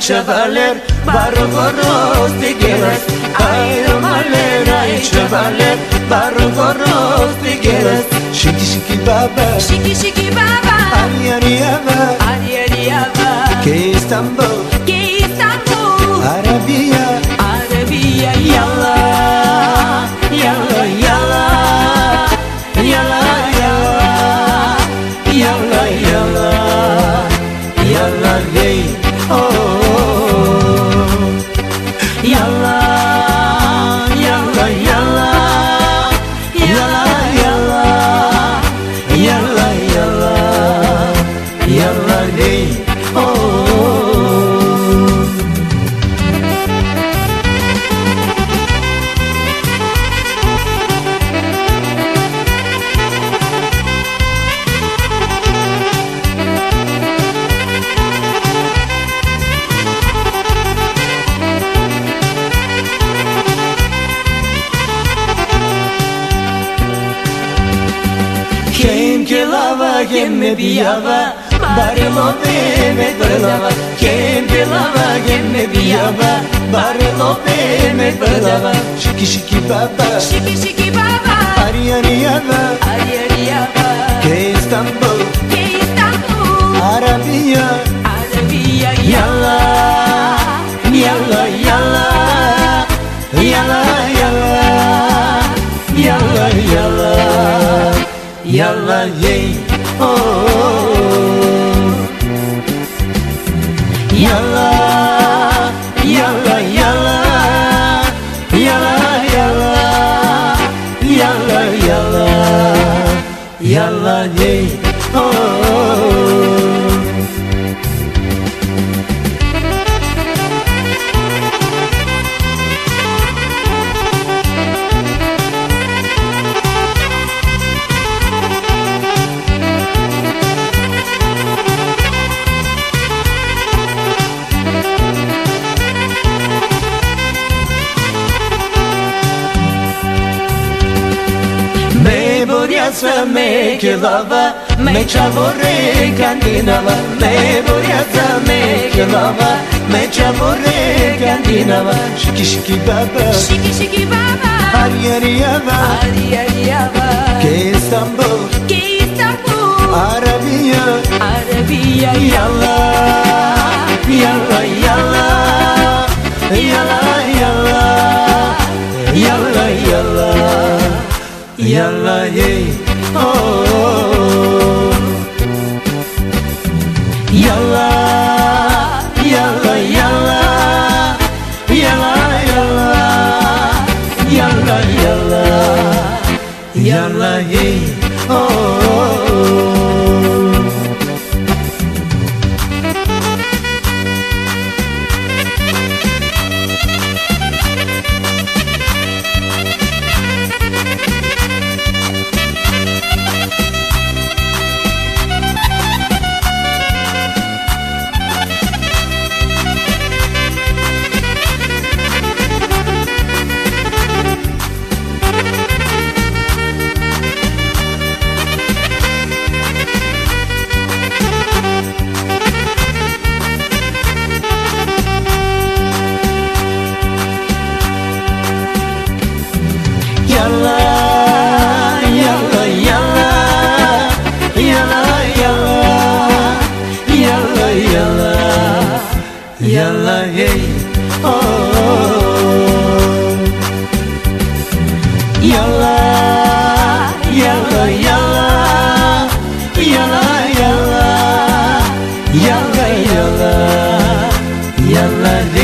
chavaler barro gorros te quedas ay romaler ay chavaler barro gorros te quedas shiki shiki baba Şiki şiki baba hey oh Kim ke lava kim me pillaba De me perdaba Kim ke lava kim me pillaba Barelo de me perdaba Shiki shiki baba Şiki şiki baba Ari ari yava Hadi hadi yava Que İstanbul Ki İstanbul Arabiya Arabiya Yalla Yalla yalla Yalla yalla Yalla yalla Yalla hey oh Yalla hey Me boriaza me quedaba, me chaborre cantinaba, me boriaza me quedaba, me chaborre cantinaba, shiki shiki baba, Şiki şiki baba. Ari ari yava, Hadi hadi yava. Que İstanbul, Ki İstanbul. Arabiya, Arabiya yalla, Yalla, yalla, yalla, yalla, yalla,